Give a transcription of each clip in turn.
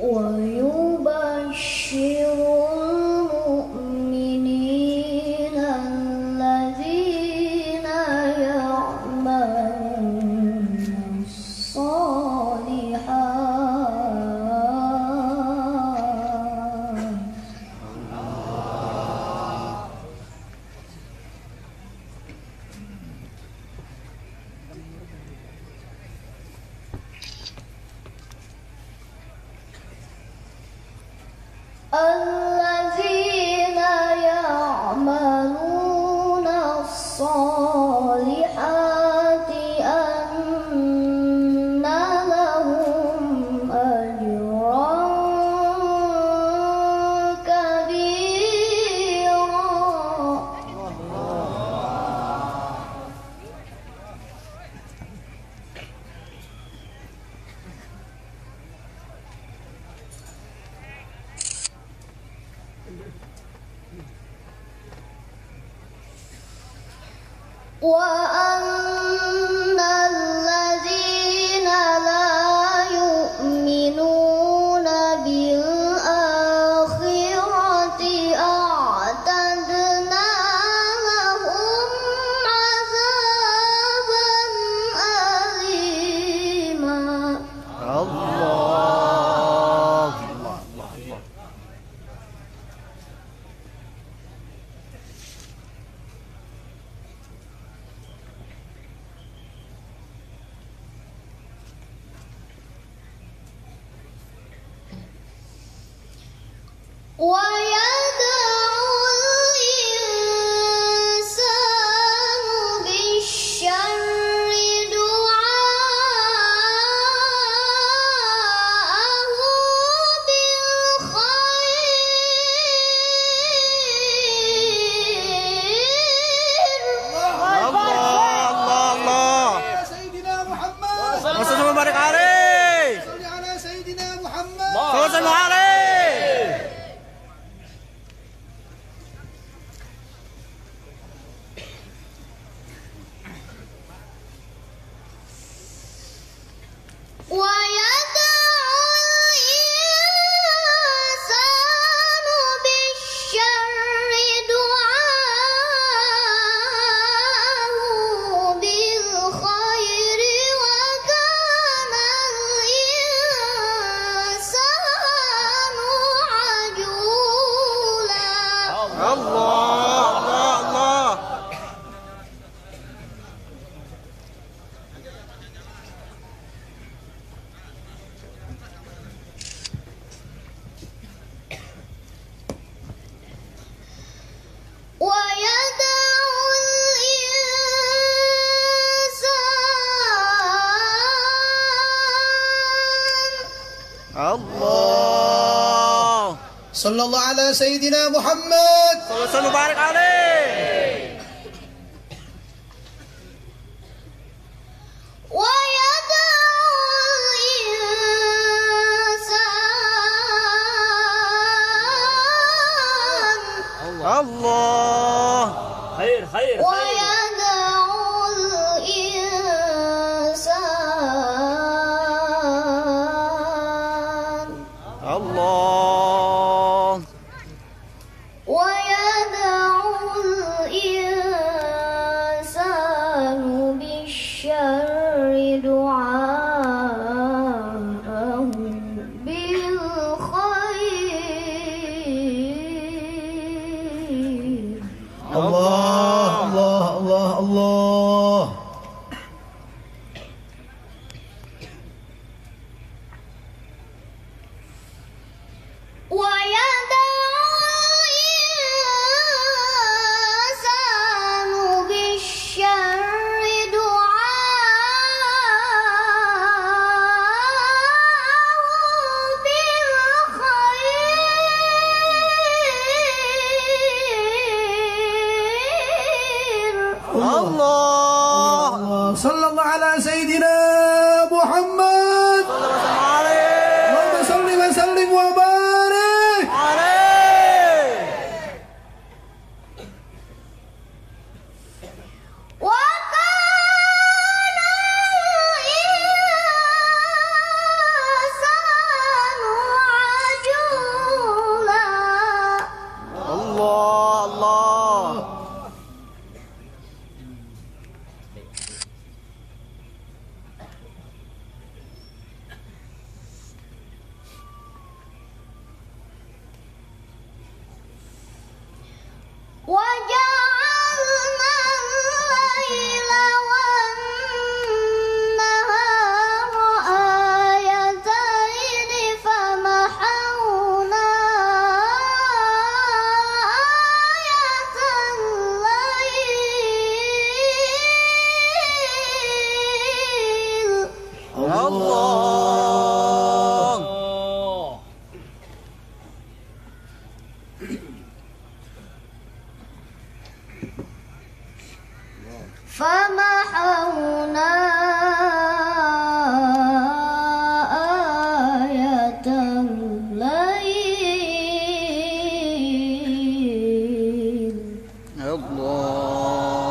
O anjo baixou. صلى الله على سيدنا محمد. صلى الله وبارك عليه. 我愿等。وصلى الله على سيدنا محمد 我就 الله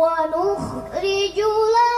ونخرج له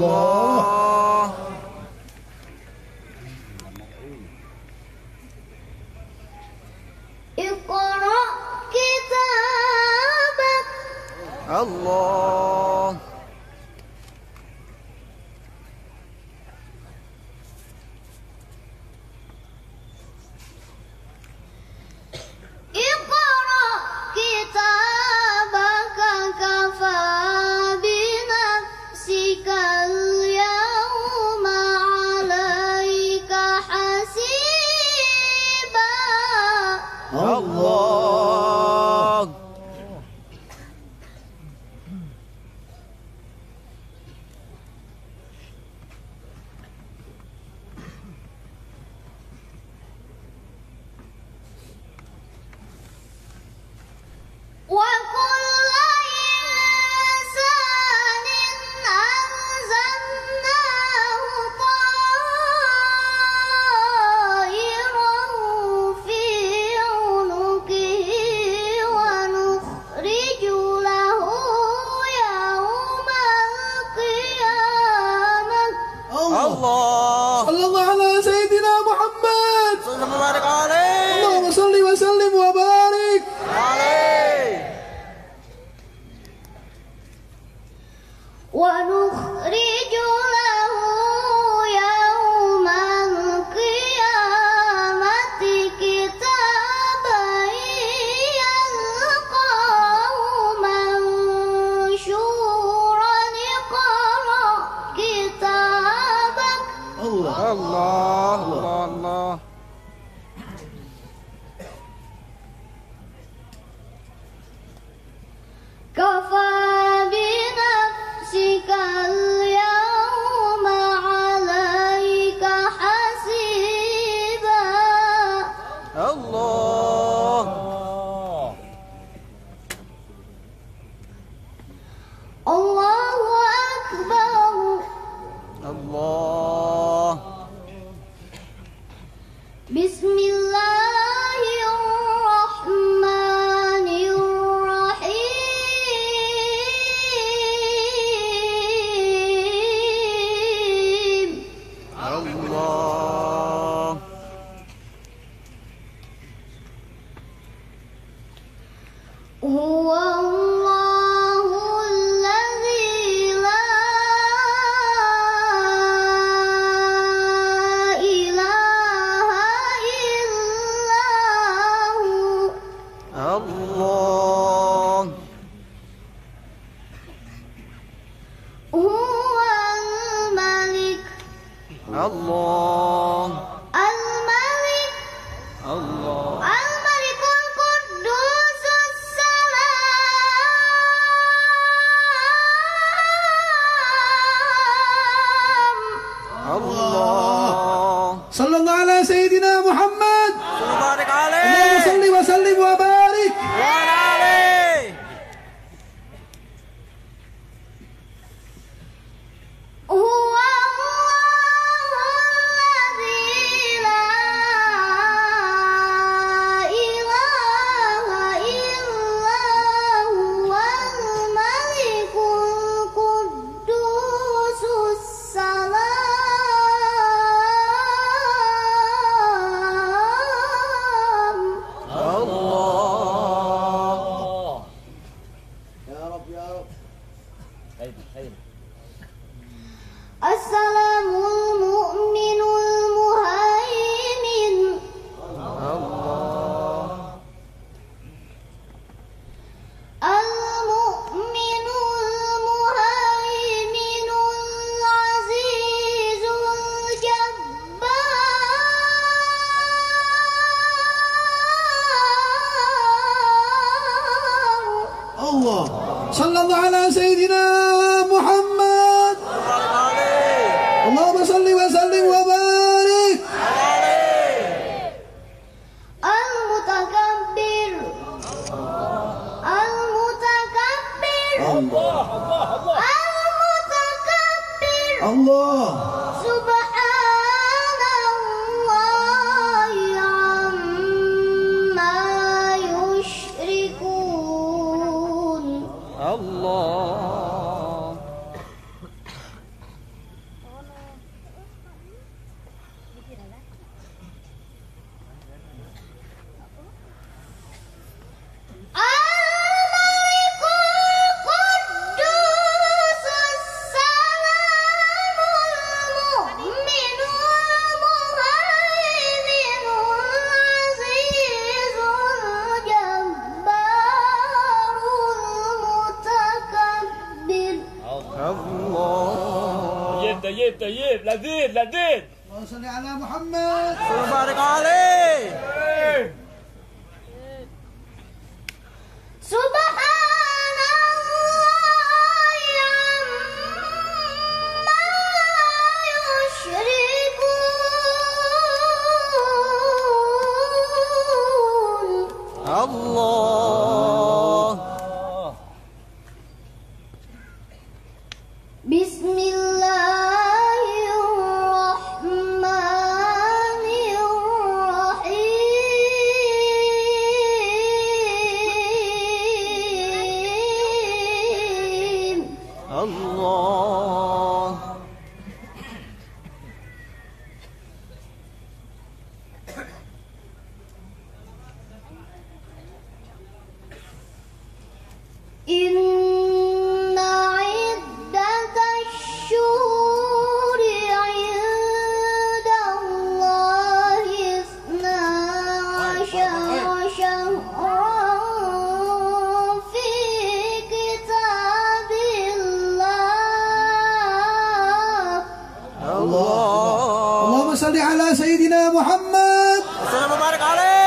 الله ونخرج الله Allahumma salli wa sallim wa barik لذيذ لذيذ. اللهم صل على محمد. صل وبارك عليه محمد وسلم وبارك عليه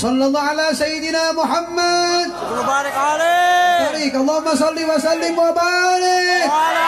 صلى الله على سيدنا محمد. وبارك عليه. اللهم صل وسلم وبارك. على